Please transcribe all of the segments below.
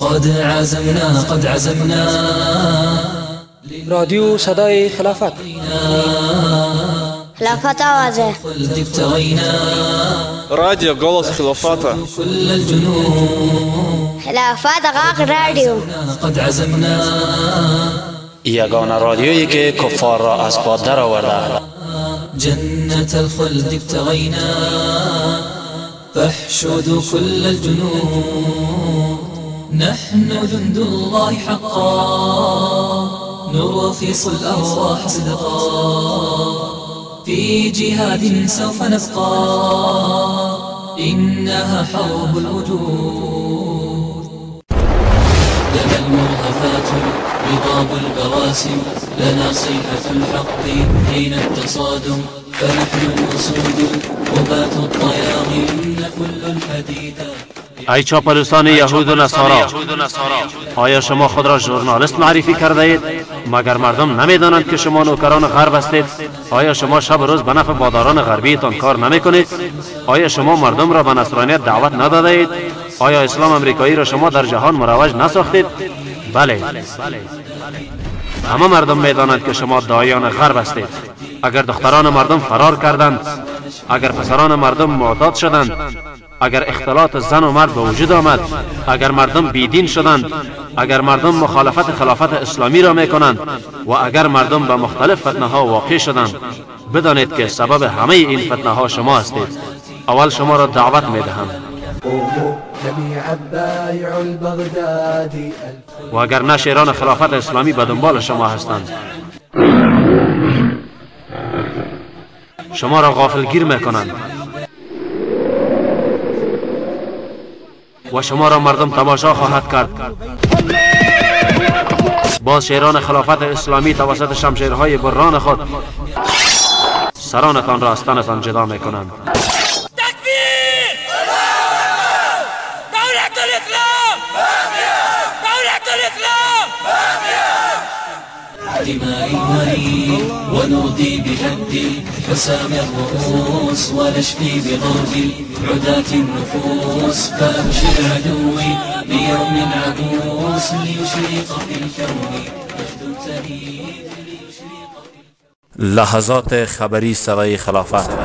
قد عزمنا قد عزمنا رادیو صدای خلافت خلافت آوازه خلد ابتغينا راديو голос خلافاتا كل الجنون خلافت غاق رادیو قد عزمنا یگانه رادیویی که کفار را از پا در آورده جنة الخلد ابتغينا فاحشدوا كل الجنود نحن جند الله حقا نرخص الأرواح صدقا. في جهاد سوف نبقى إنها حرب الوجود. لنا المرهفات رضاب البواسم لنا صيحة الحق حين التصادم. فنحن الأسود وبات الطياغين كل الحديد ای چاپلوسان یهود و نصارا آیا شما خود را ژورنالیست معرفی کرده اید مگر مردم نمی‌دانند که شما نوکران غرب هستید؟ آیا شما شب و روز به نفع باداران غربیتان کار نمی کنید آیا شما مردم را به نصرانیت دعوت نداده اید آیا اسلام امریکایی را شما در جهان مروج نساختید؟ بله. همه مردم می‌دانند که شما دایان غرب هستید. اگر دختران مردم فرار کردند اگر پسران مردم معتاد شدند اگر اختلاط زن و مرد به وجود آمد اگر مردم بیدین شدند اگر مردم مخالفت خلافت اسلامی را می کنند و اگر مردم به مختلف فتنه ها واقع شدند بدانید که سبب همه این فتنه ها شما هستید. اول شما را دعوت می دهم جميعا بايع البغدادي و اگر نه خلافت اسلامی به دنبال شما هستند. شما را غافلگیر می و شما را مردم تماشا خواهد کرد. باز شیران خلافت اسلامی توسط شمشیرهای بران خود سرانتان را از تنتان جدا می المريء ونرضي بهد حسام الرؤوس ونشفي بضرب عداة النفوس. فأبشر عدوي بيوم عبوس ليشرق في الكون لحظات خبری صدای خلافت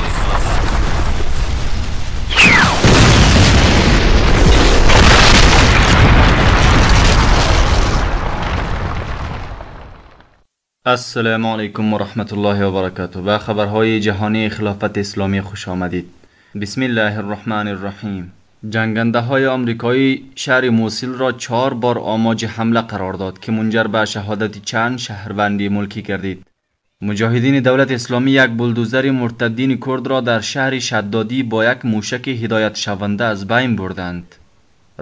السلام علیکم و رحمت الله و برکاته و خبرهای جهانی خلافت اسلامی خوش آمدید بسم الله الرحمن الرحیم جنگنده های آمریکایی شهر موسیل را چهار بار آماج حمله قرار داد که منجر به شهادت چند شهروندی ملکی گردید مجاهدین دولت اسلامی یک بلدوزر مرتدین کرد را در شهر شدادی با یک موشک هدایت شونده از بین بردند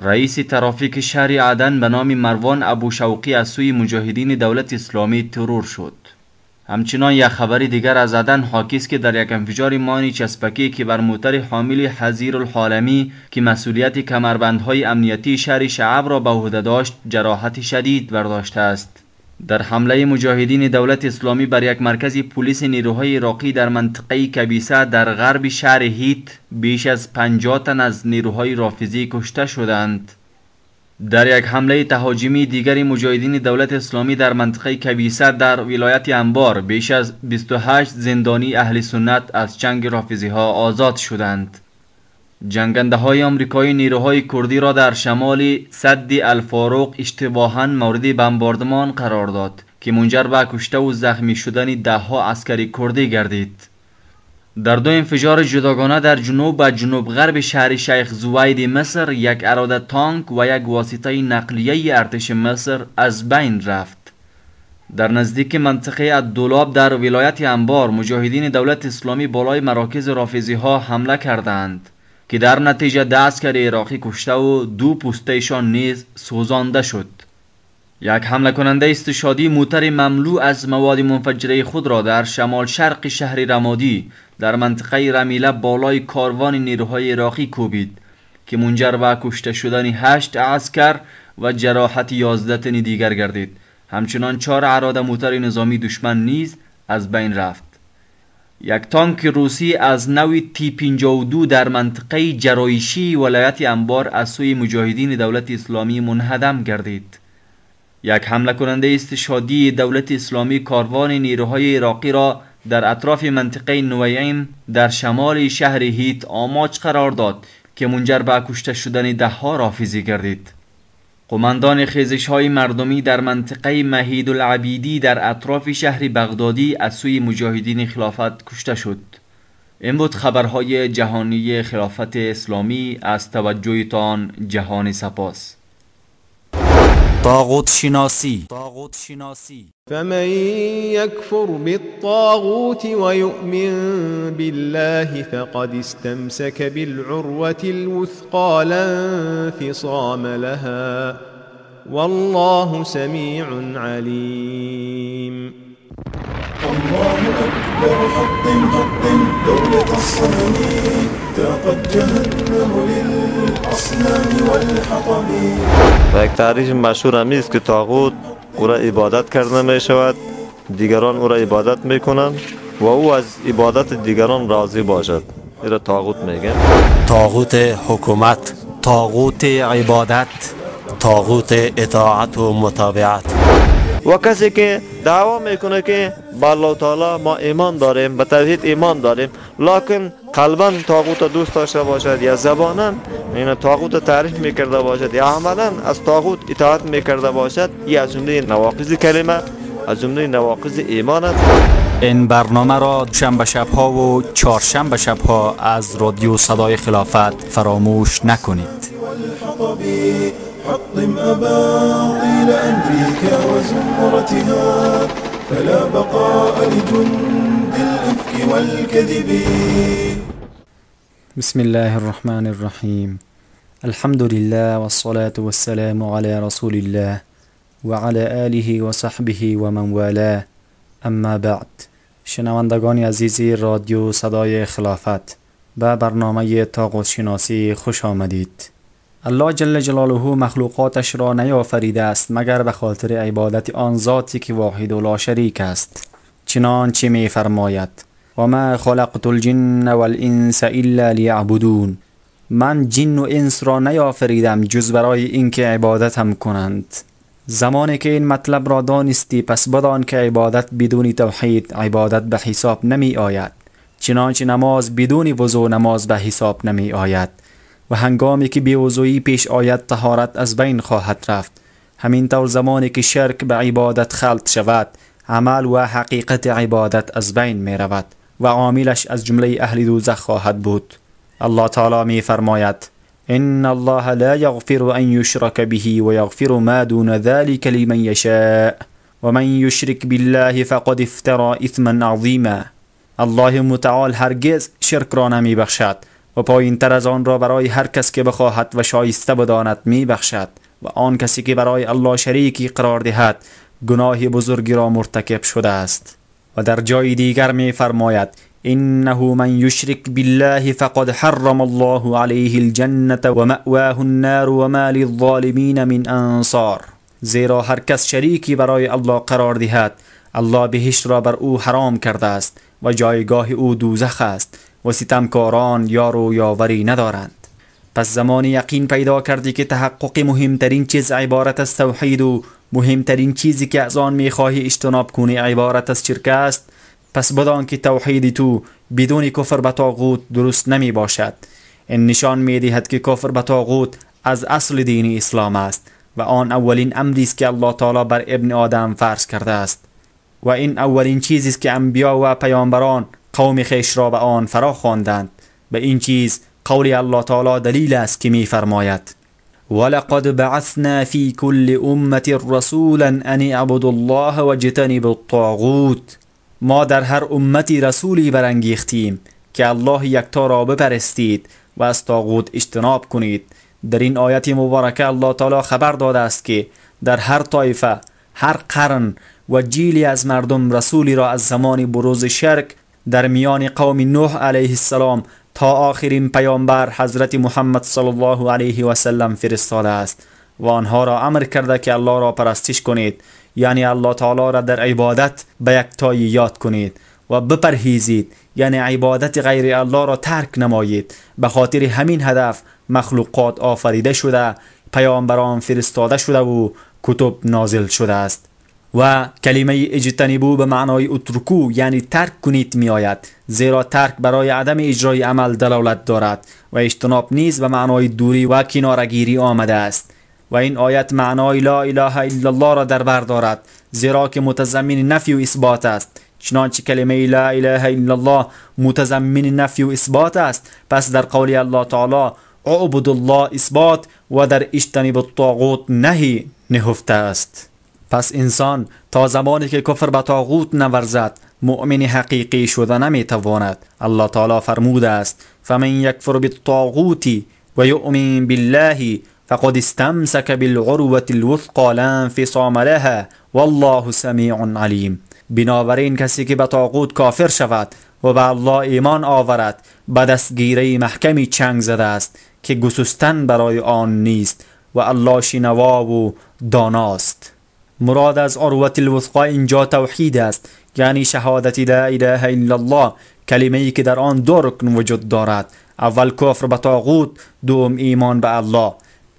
رئیس ترافیک شهر عدن به نام مروان ابو شوقی از سوی مجاهدین دولت اسلامی ترور شد. همچنان یک خبری دیگر از عدن حاکی است که در یک انفجار مانی چسبکی که بر موتر حامل حزیر الحالمی که مسئولیت کمربندهای امنیتی شهر شعب را به عهده داشت جراحت شدید برداشته است. در حمله مجاهدین دولت اسلامی بر یک مرکز پلیس نیروهای عراقی در منطقه کبیسه در غرب شهر هیت بیش از 50 تن از نیروهای رافضی کشته شدند. در یک حمله تهاجمی دیگری مجاهدین دولت اسلامی در منطقه کبیسه در ولایت انبار بیش از 28 زندانی اهل سنت از چنگ رافضی ها آزاد شدند. جنگنده های آمریکایی نیروهای کردی را در شمال سد الفاروق اشتباها مورد بمباردمان قرار داد که منجر به کشته و زخمی شدن دهها عسکری کردی گردید. در دو انفجار جداگانه در جنوب و جنوب غرب شهر شیخ زوید مصر یک اراده تانک و یک واسطه نقلیه ارتش مصر از بین رفت. در نزدیک منطقه دولاب در ولایت انبار مجاهدین دولت اسلامی بالای مراکز رافیزی ها حمله کردند. که در نتیجه ده اسکر عراقی کشته و دو پوستهشان نیز سوزانده شد. یک حمله کننده استشادی موتر مملو از مواد منفجره خود را در شمال شرق شهر رمادی در منطقه رمیله بالای کاروان نیروهای عراقی کوبید که منجر به کشته شدن هشت عسکر و جراحت یازده تن دیگر گردید. همچنان چهار اراده موتر نظامی دشمن نیز از بین رفت. یک تانک روسی از نوع تی 52 در منطقه جرایشی ولایت انبار از سوی مجاهدین دولت اسلامی منهدم گردید. یک حمله کننده استشادی دولت اسلامی کاروان نیروهای عراقی را در اطراف منطقه نویم در شمال شهر هیت آماج قرار داد که منجر به کشته شدن ده ها رافیزی گردید. قماندان خیزش های مردمی در منطقه مهید العبیدی در اطراف شهر بغدادی از سوی مجاهدین خلافت کشته شد. این بود خبرهای جهانی خلافت اسلامی از توجهتان جهان سپاس. طاغوت شناسی. طاغوت شناسی. فمن يكفر بالطاغوت ويؤمن بالله فقد استمسك بالعروة الوثقى لا انفصام لها. والله سميع عليم. الله أكبر حطم حطم دولة الصنم تاقت جهنم والحطم و یک تعریف مشهور همی است که تاغوت او را عبادت کرده می شود دیگران او را عبادت می کنند و او از عبادت دیگران راضی باشد. این را تاغوت میگن. تاغوت حکومت طاغوت عبادت تاغوت اطاعت و متابعت. و کسی که دعوا می‌کنه که با الله تعالی ما ایمان داریم به توحید ایمان داریم لکن قلبا تاغوت دوست داشته باشد یا زبانا این تاغوت تعریف می‌کرده باشد یا عملا از تاغوت اطاعت می‌کرده باشد یا از جمله نواقض کلمه از جمله نواقض ایمان است این برنامه را شنبه شبها و چهارشنبه شبها از رادیو صدای خلافت فراموش نکنید حطم أباطيل أمريكا وزمرتها فلا بقاء لجند الإفك والكذب. بسم الله الرحمن الرحيم. الحمد لله والصلاة والسلام على رسول الله وعلى آله وصحبه ومن والاه. أما بعد شنوندگان عزیزی رادیو صدای خلافت به برنامه تاغوت شناسی خوش آمدید. الله جل جلاله مخلوقاتش را نیافریده است مگر به خاطر عبادت آن ذاتی که واحد و لا شریک است. چنانچه می فرماید و ما خلقت الجن والانس الا لیعبدون. من جن و انس را نیافریدم جز برای اینکه عبادتم کنند. زمانی که این مطلب را دانستی پس بدان که عبادت بدون توحید عبادت به حساب نمی آید چنانچه نماز بدون وضو نماز به حساب نمی آید و هنگامی که بیوضویی پیش آید طهارت از بین خواهد رفت. همینطور زمانی که شرک به عبادت خلط شود عمل و حقیقت عبادت از بین می رود و عاملش از جمله اهل دوزخ خواهد بود. الله تعالی می فرماید ان الله لا يغفر ان يشرك به ويغفر ما دون ذلك لمن يشاء ومن يشرك بالله فقد افترى اثما عظيما الله متعال هرگز شرک را نمی بخشد و پایین تر از آن را برای هر کس که بخواهد و شایسته بداند می بخشد و آن کسی که برای الله شریکی قرار دهد گناه بزرگی را مرتکب شده است و در جای دیگر می فرماید انه من یشرک بالله فقد حرم الله علیه الجنة و مأواه النار و ما للظالمین من انصار. زیرا هر کس شریکی برای الله قرار دهد الله بهشت را بر او حرام کرده است و جایگاه او دوزخ است و ستمکاران یار و یاوری ندارند. پس زمانی یقین پیدا کردی که تحقق مهمترین چیز عبارت از توحید و مهمترین چیزی که از آن می‌خواهی اجتناب کنی عبارت از شرک است. پس بدان که توحید تو بدون کفر به طاغوت درست نمی باشد. این نشان می دهد که کفر به طاغوت از اصل دین اسلام است و آن اولین امری است که الله تعالی بر ابن آدم فرض کرده است. و این اولین چیزی است که انبیا و پیامبران قوم خیش را به آن فرا خواندند به این چیز قول الله تعالی دلیل است که می فرماید ولقد بعثنا في كل امة رسولا ان اعبدوا الله واجتنبوا الطاغوت. ما در هر امتی رسولی برانگیختیم که الله یکتا را بپرستید و از طاغوت اجتناب کنید. در این آیت مبارکه الله تعالی خبر داده است که در هر طایفه هر قرن و جیلی از مردم رسولی را از زمان بروز شرک در میان قوم نوح علیه السلام آخرین پیامبر حضرت محمد صلی الله علیه و سلم فرستاده است و آنها را امر کرده که الله را پرستش کنید. یعنی الله تعالی را در عبادت به یکتایی یاد کنید و بپرهیزید. یعنی عبادت غیر الله را ترک نمایید. به خاطر همین هدف مخلوقات آفریده شده پیامبران فرستاده شده و کتب نازل شده است. و کلمه اجتنبو به معنای اترکو یعنی ترک کنید می آید زیرا ترک برای عدم اجرای عمل دلالت دارد و اجتناب نیز به معنای دوری و کنارگیری آمده است. و این آیت معنای لا اله الا الله را در بر دارد زیرا که متضمن نفی و اثبات است. چنانچه کلمه لا اله الا الله متضمن نفی و اثبات است پس در قول الله تعالی اعبد الله اثبات و در اجتنب الطاغوت نهی نهفته است. پس انسان تا زمانی که کفر به طاغوت نورزد مؤمن حقیقی شده نمی‌تواند. الله تعالی فرموده است فمن یکفر بالطاغوت و یؤمن بالله فقد استمسك بالعروة الوثقى لا انفصام لها والله سمیع علیم. بنابراین کسی که به طاغوت کافر شود و به الله ایمان آورد به دستگیری محکمی چنگ زده است که گسستن برای آن نیست و الله شنوا و داناست. مراد از عروت الوثقا اینجا توحید است. یعنی شهادت لا اله الا الله کلمه ای که در آن دو رکن وجود دارد. اول کفر به طاغوت دوم ایمان به الله.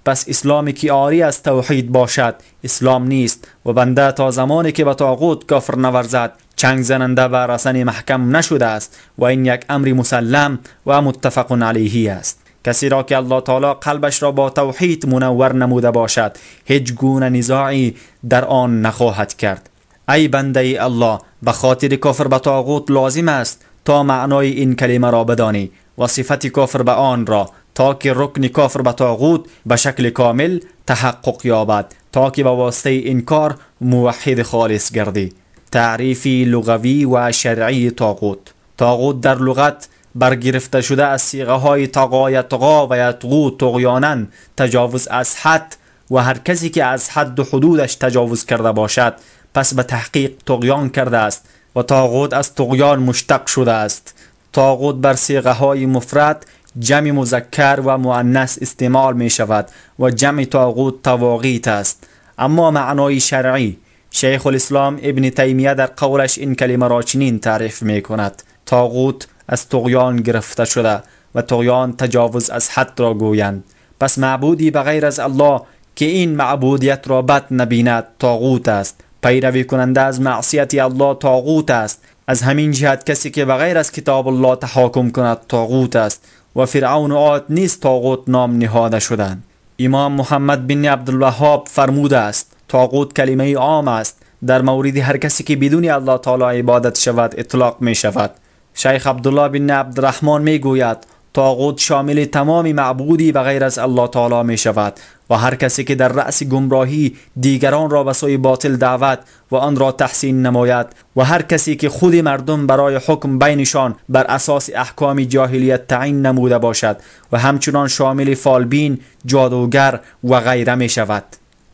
پس اسلامی که آری از توحید باشد؟ اسلام نیست. و بنده تا زمانی که به طاغوت کفر نورزد چنگ زننده و رسن محکم نشده است. و این یک امر مسلم و متفق علیه است. کسی را که الله تعالی قلبش را با توحید منور نموده باشد هیچ گونه نزاعی در آن نخواهد کرد. ای بنده الله به خاطر کفر به طاغوت لازم است تا معنای این کلمه را بدانی. و صفت کفر به آن را تا که رکن کافر به طاغوت به شکل کامل تحقق یابد تا که به واسطه این کار موحد خالص گردی. تعریفی لغوی و شرعی طاغوت. طاغوت در لغت برگرفته شده از سیغه های تقا و یطغو تغیانن تجاوز از حد و هر کسی که از حد و حدودش تجاوز کرده باشد پس به تحقیق تغیان کرده است و طاغوت از تغیان مشتق شده است. طاغوت بر سیغه های مفرد جمع مذکر و مؤنث استعمال می شود و جمع طاغوت تواغیت است. اما معنای شرعی شیخ الاسلام ابن تیمیه در قولش این کلمه را چنین تعریف می کند طاغوت از تغیان گرفته شده و تغیان تجاوز از حد را گویند. پس معبودی بغیر از الله که این معبودیت را بد نبیند طاغوت است. پیروی کننده از معصیت الله طاغوت است. از همین جهت کسی که بغیر از کتاب الله تحاکم کند طاغوت است و فرعون و عاد نیست طاغوت نام نهاده شدند. امام محمد بن عبدالوهاب فرموده است طاغوت کلمه عام است. در مورد هر کسی که بدون الله تعالی عبادت شود اطلاق می شود شیخ عبدالله بن عبدالرحمن می گوید طاغوت شامل تمام معبودی و غیر از الله تعالی می شود و هر کسی که در رأس گمراهی دیگران را به سوی باطل دعوت و آن را تحسین نماید و هر کسی که خود مردم برای حکم بینشان بر اساس احکام جاهلیت تعیین نموده باشد و همچنان شامل فالبین جادوگر و غیره می شود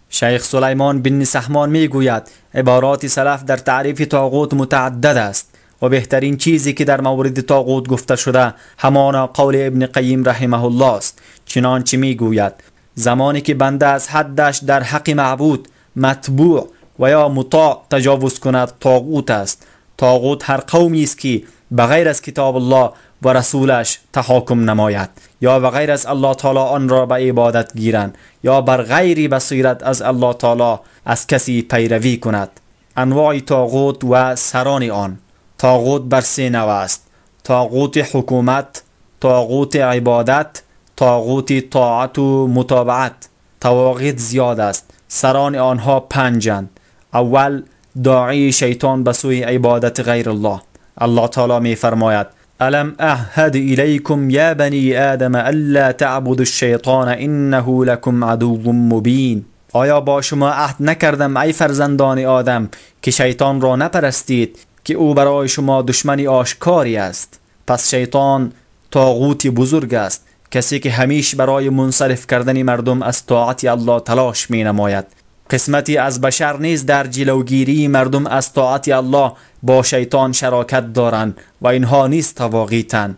شیخ سلیمان بن سحمان می گوید عبارات سلف در تعریف طاغوت متعدد است. و بهترین چیزی که در مورد طاغوت گفته شده همانا قول ابن قیم رحمه الله است. چنانچه می گوید زمانی که بنده از حدش در حق معبود مطبوع و یا مطاع تجاوز کند طاغوت است. طاغوت هر قومی است که بغیر از کتاب الله و رسولش تحاکم نماید. یا بغیر از الله تعالی آن را به عبادت گیرند یا بر غیری بصیرت از الله تعالی از کسی پیروی کند. انواع طاغوت و سران آن. طاغوت بر سه نوع است. طاغوت حکومت طاغوت عبادت طاغوت طاعت و متابعت تواغیت زیاد است. سران آنها پنجند. اول داعی شیطان به سوی عبادت غیر الله. الله تعالی می فرماید الم اهد الیکم یا بنی آدم الا تعبدوا الشیطان انه لكم عدو مبین. آیا با شما عهد نکردم ای فرزندان آدم که شیطان را نپرستید؟ که او برای شما دشمنی آشکاری است. پس شیطان طاغوتی بزرگ است. کسی که همیش برای منصرف کردن مردم از طاعت الله تلاش می نماید قسمتی از بشر نیز در جلوگیری مردم از طاعت الله با شیطان شراکت دارند و اینها نیست تواقیتن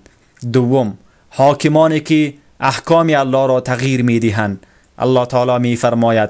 دوم حاکمانی که احکام الله را تغییر می دهند الله تعالی می فرماید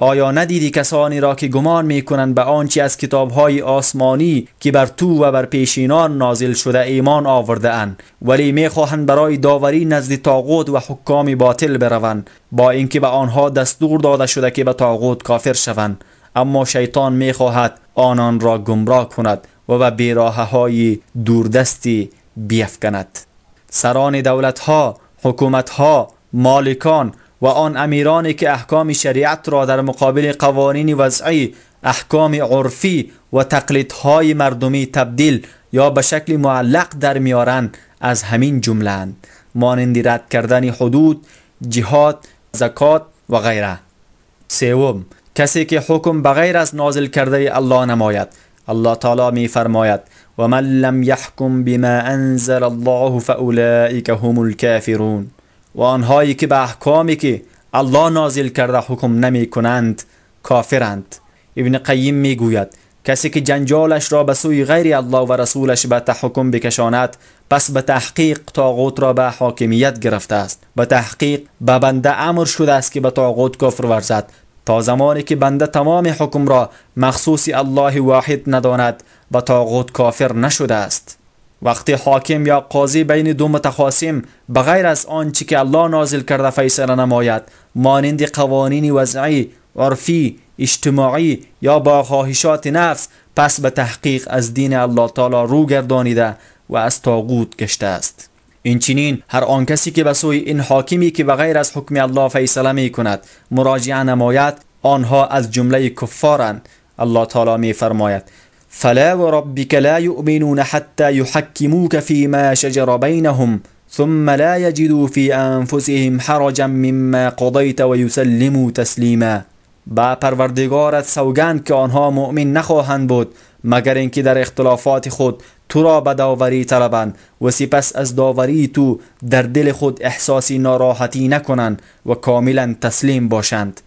آیا ندیدی کسانی را که گمان می کنند به آنچه از کتابهای آسمانی که بر تو و بر پیشینان نازل شده ایمان آورده اند ولی می خواهند برای داوری نزد تاغوت و حکام باطل بروند با اینکه به آنها دستور داده شده که به تاغوت کافر شوند. اما شیطان می خواهد آنان را گمراه کند و به بیراه های دوردستی بیفکند. سران دولت ها حکومت ها مالکان و آن امیرانی که احکام شریعت را در مقابل قوانین وضعی احکام عرفی و تقلیدهای مردمی تبدیل یا به شکل معلق در میارند از همین جمله مانند رد کردن حدود جهاد زکات و غیره. سوم کسی که حکم بغیر از نازل کرده الله نماید. الله تعالی می فرماید و من لم یحکم بما انزل الله فاولئک هم الكافرون و آنهایی که به احکامی که الله نازل کرده حکم نمی کنند کافرند. ابن قیم می گوید کسی که جنجالش را به سوی غیر الله و رسولش به تحکم بکشاند پس به تحقیق تاغوت را به حاکمیت گرفته است. به تحقیق به بنده امر شده است که به تاغوت کفر ورزد. تا زمانی که بنده تمام حکم را مخصوص الله واحد نداند به تاغوت کافر نشده است. وقتی حاکم یا قاضی بین دو متخاصم بغیر از آنچه که الله نازل کرده فیصله نماید مانند قوانین وضعی عرفی اجتماعی یا با خواهشات نفس پس به تحقیق از دین الله تعالی رو گردانیده و از تاغوت گشته است. این هر آن کسی که به سوی این حاکمی که بغیر از حکم الله فیصله می کند مراجعه نماید آنها از جمله کفارند. الله تعالی می فرماید فلا وربك لا يؤمنون حتى يحكموك فيما شجر بينهم ثم لا يجدوا في أنفسهم حرجا مما قضيت ويسلموا تسلیما با پروردگارت سوگند که آنها مؤمن نخواهند بود مگر اینکه در اختلافات خود تو را به داوری طلبند و سپس از داوری تو در دل خود احساسی ناراحتی نکنند و کاملا تسلیم باشند.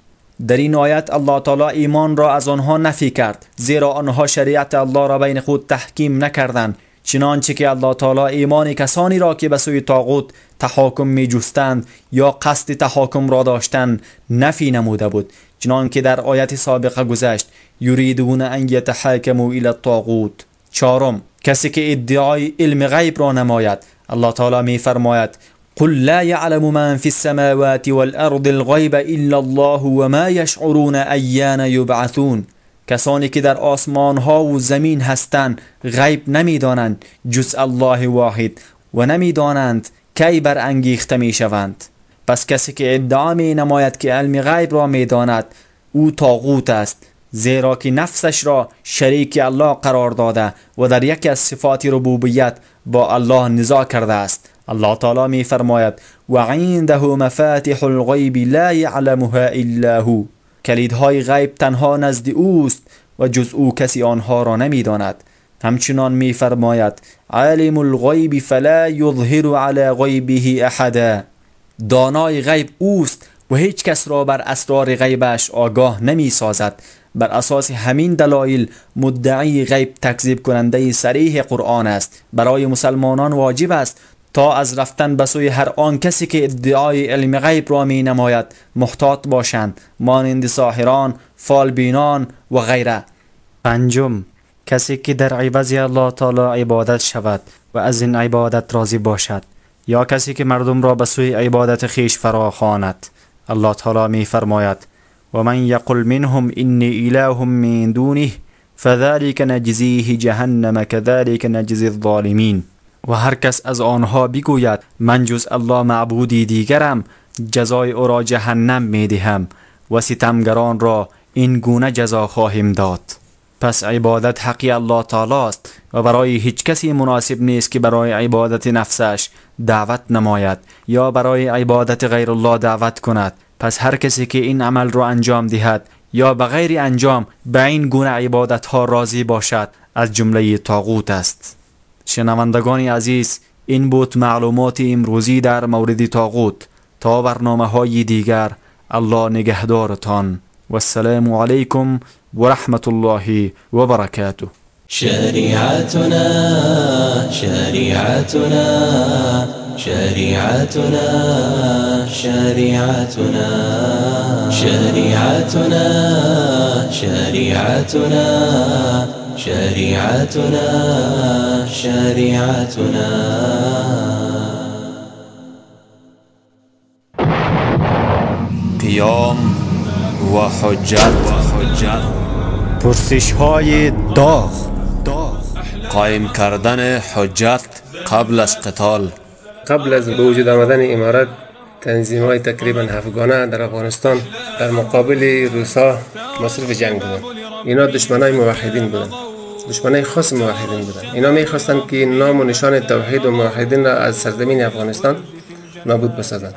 در این آیت الله تعالی ایمان را از آنها نفی کرد زیرا آنها شریعت الله را بین خود تحکیم نکردند. چنانچه که الله تعالی ایمان کسانی را که به سوی طاغوت تحاکم می جستند یا قصد تحاکم را داشتند نفی نموده بود. چنانکه در آیت سابقه گذشت یریدون ان یتحاکموا الى الطاغوت. چهارم کسی که ادعای علم غیب را نماید الله تعالی می فرماید قل لا يعلم من في السماوات والأرض الغيب إلا الله وما يشعرون أيان يبعثون. کسانی که در آسمان ها و زمین هستند غیب نمی‌دانند جز الله واحد و نمی‌دانند کی بر انگیخته می شوند پس کسی که ادعا می نماید که علم غیب را می داند او تاغوت است زیرا که نفسش را شریک الله قرار داده و در یکی از صفات ربوبیت با الله نزاع کرده است. الله تعالی می فرماید و عنده مفاتح الغیب لا یعلمها الا هو. کلیدهای غیب تنها نزد اوست و جز او کسی آنها را نمی‌داند. همچنان می فرماید عالم الغیب فلا یظهر علی غیبه احدا. دانای غیب اوست و هیچ کس را بر اسرار غیبش آگاه نمی سازد بر اساس همین دلایل مدعی غیب تکذیب کننده سریح قرآن است. برای مسلمانان واجب است تا از رفتن به سوی هر آن کسی که ادعای علم غیب را می نماید محتاط باشند مانند ساحران فالبینان و غیره. پنجم کسی که در عوض الله تعالی عبادت شود و از این عبادت راضی باشد یا کسی که مردم را به سوی عبادت خیش فراخواند. الله تعالی می فرماید و من یقل منهم انی اله من دونه فذلك نجزیه جهنم كذلك نجزی الظالمین. و هر کس از آنها بگوید من جز الله معبودی دیگرم جزای او را جهنم می دهم و ستمگران را این گونه جزا خواهیم داد. پس عبادت حقی الله تعالی است و برای هیچ کسی مناسب نیست که برای عبادت نفسش دعوت نماید یا برای عبادت غیر الله دعوت کند. پس هر کسی که این عمل را انجام دهد یا به غیر انجام به این گونه عبادت ها راضی باشد از جمله طاغوت است. شنوندگان عزیز این بود معلومات امروزی در مورد طاغوت. تا برنامه های دیگر الله نگهدارتان. و السلام علیکم و رحمت الله و برکاته شريعتنا شريعتنا شريعتنا شريعتنا شريعتنا شريعتنا شريعتنا شريعتنا قیام و حجت. پرسش های داغ. قایم کردن حجت قبل از قتال. قبل از به وجود آمدن امارت تنظیم های تقریبا هفگانه در افغانستان در مقابل روسا مصروف جنگ بودن اینا دشمن های موحدین بودن دشمن های خاص موحدین بودن اینا می‌خواستند که نام و نشان توحید و موحدین را از سرزمین افغانستان نابود بسازند.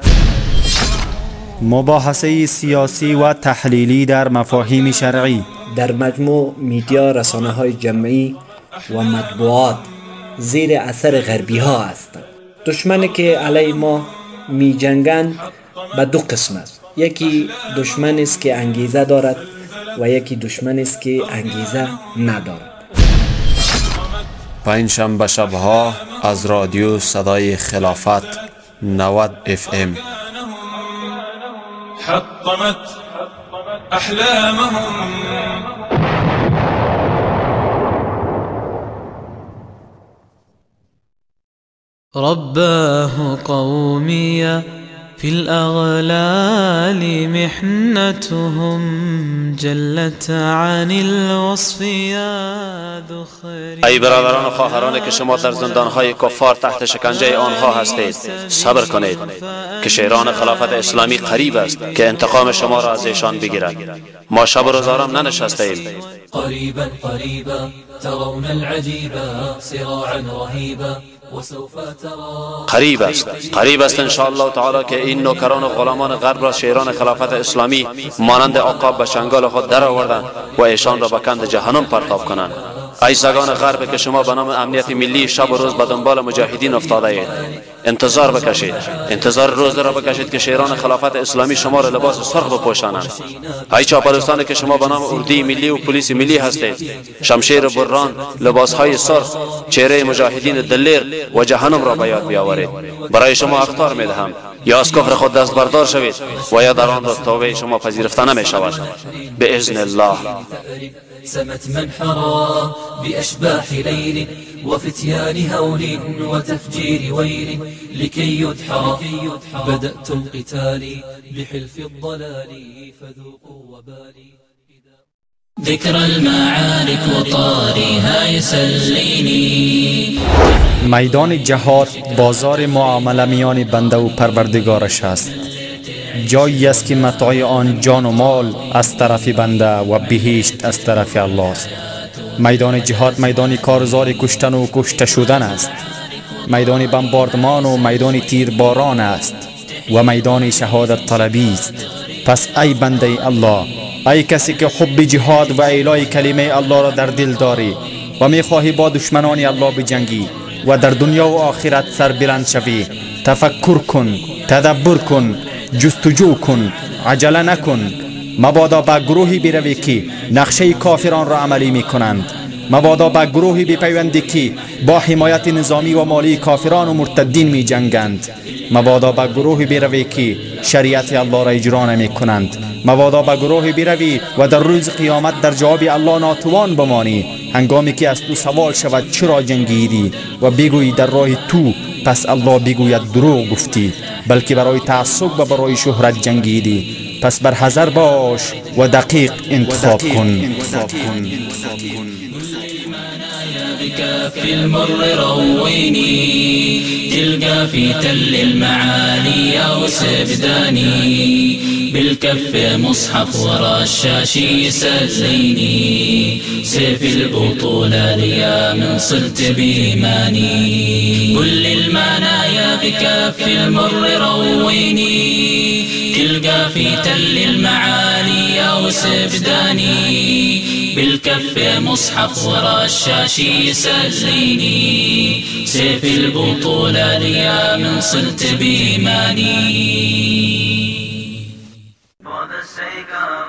مباحثه سیاسی و تحلیلی در مفاهیم شرعی. در مجموع میدیا رسانه های جمعی و مطبوعات زیر اثر غربی ها هستند. دشمنی که علی ما می جنگن به دو قسم است. یکی دشمن است که انگیزه دارد و یکی دشمن است که انگیزه ندارد. پنج شنبه شبها از رادیو صدای خلافت 90 اف ام. حطمت أحلامهم. رباه قومي في الأغلال محنتهم جلت عن الوصف يا ذخري ای برادران و خواهران که شما در زندانهای کفار تحت شکنجه آنها هستید صبر کنید که شیران خلافت اسلامی قریب است که انتقام شما را از ایشان بگیرد. ما شب و روز آرام ننشسته ایم. قريبا قريبا ترون العجيبا صراعا رهيبا قریب است. قریب است ان الله تعالی که این نوکران و غلامان غرب را شیران خلافت اسلامی مانند عقاب به چنگال خود در آوردند و ایشان را به کند جهنم پرتاب کنند. ای سگان غرب که شما به نام امنیت ملی شب و روز به دنبال مجاهدین افتاده اید انتظار بکشید. انتظار روز را بکشید که شیران خلافت اسلامی شما را لباس سرخ بپوشانند. ای چاپلوستان که شما به نام اردی ملی و پلیس ملی هستید. شمشیر بران لباس های سرخ چهره مجاهدین دلیر و جهنم را به یاد بیاورید. برای شما اختار می دهم یا از کفر خود دست بردار شوید و یا در آن روز توبه شما پذیرفته نمی شود به اذن الله. سمت من حرى بأشباح ليل وفتيان هول وتفجير ويل لكي يدحر بدأت القتال بحلف الضلال فذوقوا وبالي ذكر المعارك وطارها يسليني میدان جهاد بازار معامله میان بنده و پروردگارش است. جایی است که متاع آن جان و مال از طرف بنده و بهشت از طرف الله است. میدان جهاد میدان کارزار کشتن و کشته شدن است. میدان بمباردمان و میدان تیرباران است و میدان شهادت طلبی است. پس ای بنده الله ای کسی که حب جهاد و اعلای کلمه الله را در دل داری و می‌خواهی با دشمنان الله بجنگی و در دنیا و آخرت سر بلند شوی تفکر کن تدبر کن جستجو کن عجله نکن. مبادا به گروهی بروی که نقشه کافران را عملی می کنند مبادا به گروهی بپیوندی که با حمایت نظامی و مالی کافران و مرتدین می جنگند مبادا به گروهی بروی که شریعت الله را اجرا نمی کنند مبادا به گروهی بروی و در روز قیامت در جواب الله ناتوان بمانی. هنگامی که از تو سوال شود چرا جنگیدی؟ و بگویی در راه تو پس الله بگوید دروغ گفتی بلکه برای تعصب و برای شهرت جنگیدی. پس بر حذر باش و دقیق انتخاب کن. بكاف المر رويني. تلقى في تل المعالي أو سبداني بالكف مصحف ورا الشاشي يسليني. سيف البطولة ليا من صلت بإيماني. كل المنايا بكاف المر رويني. تلقى في تل المعالي أو سبداني بالكف مصحف ورا الشاشي يسليني. سيف البطولة ليا من صلت بإيماني. For the sake of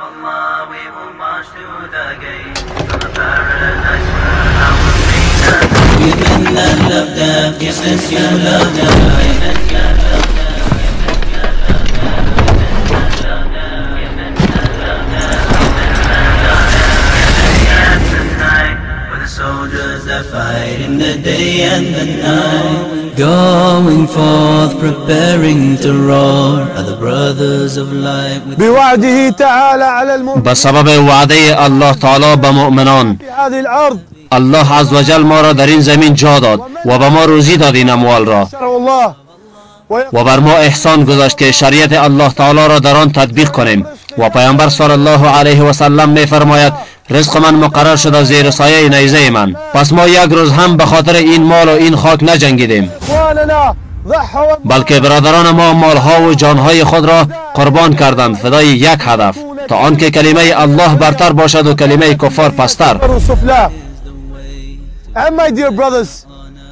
the day and the night. Going forth, preparing to roar, are the brothers of light بوعده تعالى على المؤمنين به سبب وعده الله تعالی به مؤمنان الله عز و جل ما را در این زمین جا داد و به ما روزی داد این اموال را و بر ما احسان گذاشت که شریعت الله تعالی را در آن تطبیق کنیم و پیامبر صلی الله علیه و سلم می فرماید رزق من مقرر شده زیر سایه نیزه من پس ما یک روز هم به خاطر این مال و این خاک نجنگیدیم بلکه برادران ما مالها و جانهای خود را قربان کردند فدای یک هدف تا آنکه کلمه الله برتر باشد و کلمه کفار پستر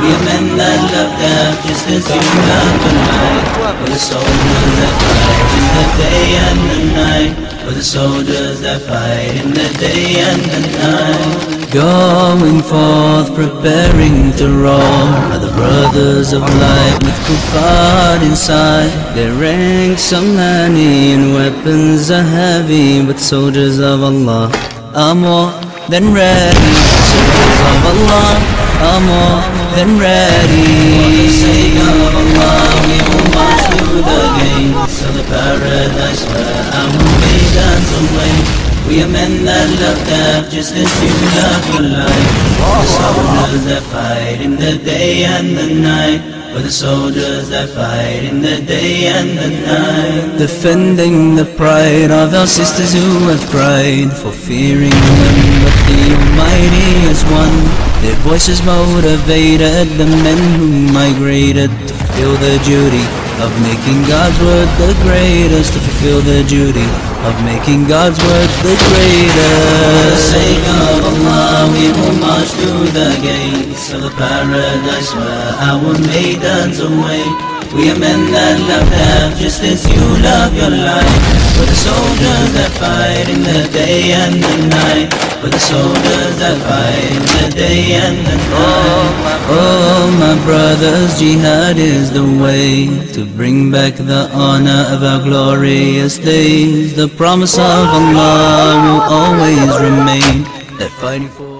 We are men that love death just as you love the night. We're the soldiers that fight in the day and the night. We're the soldiers that fight in the day and the night. Going forth, preparing to roar are the brothers of light with kuffar inside. Their ranks are many and weapons are heavy, but soldiers of Allah are more than ready. Soldiers of Allah are more than ready. For Allah, we will march the gates the paradise where our. We are men that love death just as you love your life. We're the soldiers that fight in the day and the night. We're the soldiers that fight in the day and the night. Defending the pride of our sisters who have cried for fearing them, but the Almighty is one. Their voices motivated the men who migrated to fulfill the duty of making God's word the greatest, to fulfill the duty of making God's word the greatest. For the sake of Allah, we will march through the gates of the paradise where our maidens await. We are men that love death just as you love your life. We're the soldiers that fight in the day and the night. We're the soldiers that fight in the day and the night. Oh, my oh, brothers, jihad is the way to bring back the honor of our glorious days. The promise of Allah will always remain. That fighting for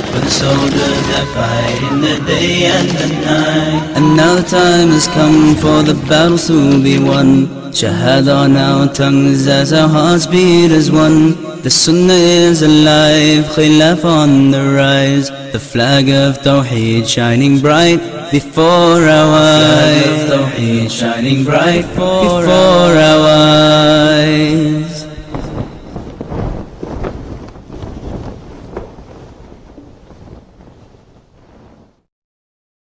We're the soldiers that fight in the day and the night. And now the time has come for the battles to be won. Shahada on our tongues as our hearts beat as one. The Sunnah is alive, Khilaf on the rise. The flag of Tawheed shining bright before our eyes. The flag of Tawheed shining bright before our eyes.